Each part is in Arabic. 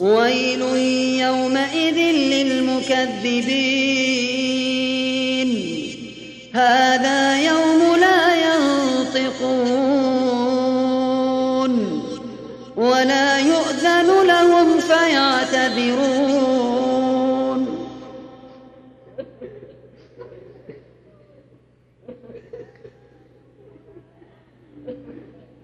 ويل يومئذ للمكذبين. هذا يوم لا ينطقون ولا يؤذن لهم فيعتذرون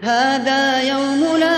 هذا يوم لا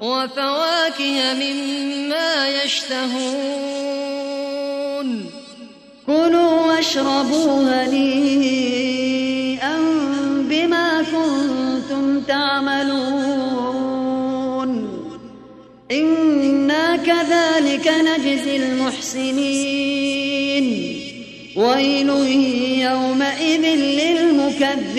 وفواكه مما يشتهون. كلوا واشربوا هنيئا بما كنتم تعملون. إنا كذلك نجزي المحسنين. ويل يومئذ للمكذبين.